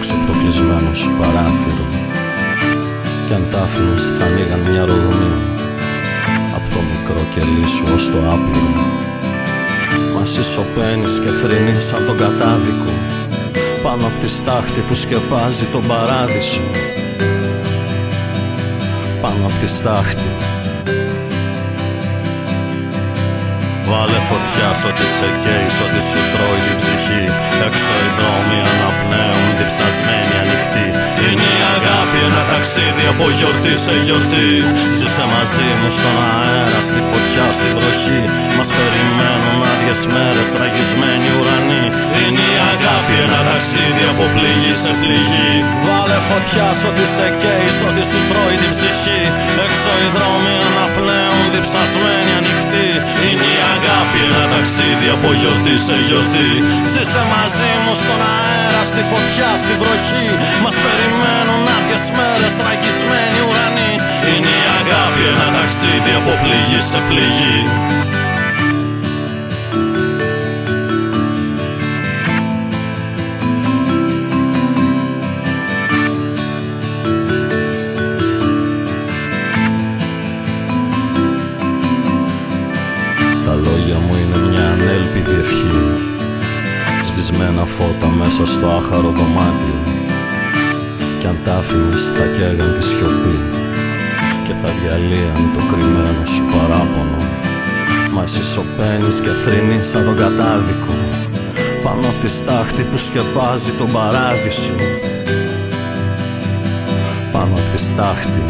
έξω από το κλεισμένο σου παράθυρο. Κι αν θα ανοίγαν μια ρογμή από το μικρό κελί σου ως το άπειρο. Μα εσύ και θρυνείς σαν τον κατάδικο πάνω από τη στάχτη που σκεπάζει τον παράδεισο. Πάνω από τη στάχτη Βάλε φωτιά σ' ό,τι σε καίει, σ' ό,τι σου τρώει την ψυχή. Έξω οι δρόμοι αναπνέουν, διψασμένοι ανοιχτοί Είναι η αγάπη ένα ταξίδι από γιορτή σε γιορτή. Ζήσε μαζί μου στον αέρα, στη φωτιά, στη βροχή. Μας περιμένουν άδειες μέρες, ραγισμένοι ουρανοί. Είναι η αγάπη ένα ταξίδι από πληγή σε πληγή. Βάλε φωτιά σ' ό,τι σε καίει, σ' ό,τι σου τρώει την ψυχή. Έξω οι δρόμοι αναπνέουν, διψασμένοι ανοιχτοί Είναι η αγάπη ένα ταξίδι από γιορτή σε γιορτή. Ζήσε μαζί μου στον αέρα, στη φωτιά, στη βροχή. Μας περιμένουν άδειες μέρες, ραγισμένοι ουρανοί. Είναι η αγάπη ένα ταξίδι από πληγή σε πληγή ανέλπιδη ευχή Σβησμένα φώτα μέσα στο άχαρο δωμάτιο. Κι αν τα άφηνες θα καίγαν τη σιωπή. Και θα διαλύαν το κρυμμένο σου παράπονο. Μα εσύ σωπαίνεις και θρυνείς σαν τον κατάδικο. Πάνω απ' τη στάχτη που σκεπάζει τον παράδεισο. Πάνω απ' τη στάχτη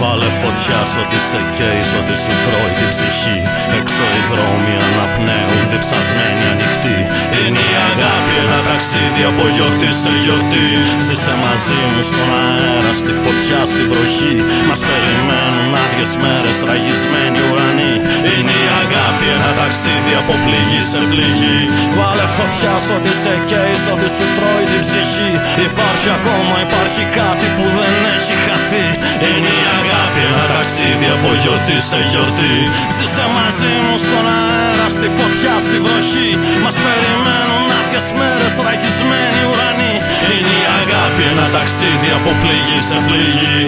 Βάλε φωτιά σ' ό,τι σε καίει, σ' ό,τι σου τρώει την ψυχή. Έξω οι δρόμοι αναπνέουν, διψασμένοι ανοιχτοί. Είναι η αγάπη ένα ταξίδι από γιορτή σε γιορτή. Ζήσε μαζί μου στον αέρα, στη φωτιά, στη βροχή. Μας περιμένουν άδειες μέρες, ραγισμένοι ουρανοί. Είναι η αγάπη ένα ταξίδι από πληγή σε πληγή. Βάλε φωτιά σ' ό,τι σε καίεις, σ' ό,τι σου τρώει την ψυχή. Υπάρχει ακόμα, υπάρχει κάτι που δεν έχει χαθεί. Είναι η αγάπη ένα ταξίδι από γιορτή σε γιορτή. Ζήσε μαζί μου στον αέρα, στη φωτιά, στη βροχή. Μας περιμένουν άδειες μέρες, ραγισμένοι ουρανοί. Είναι η αγάπη ένα ταξίδι από πληγή σε πληγή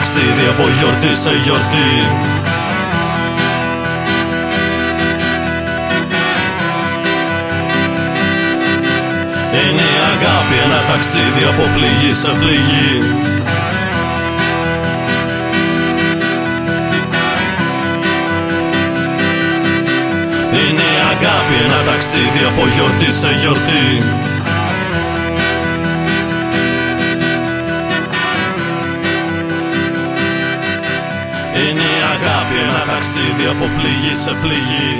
ταξίδι από γιορτή σε γιορτή. Είναι η αγάπη ένα ταξίδι από πληγή σε πληγή. Είναι η αγάπη ένα ταξίδι από γιορτή σε γιορτή ταξίδι από πληγή σε πληγή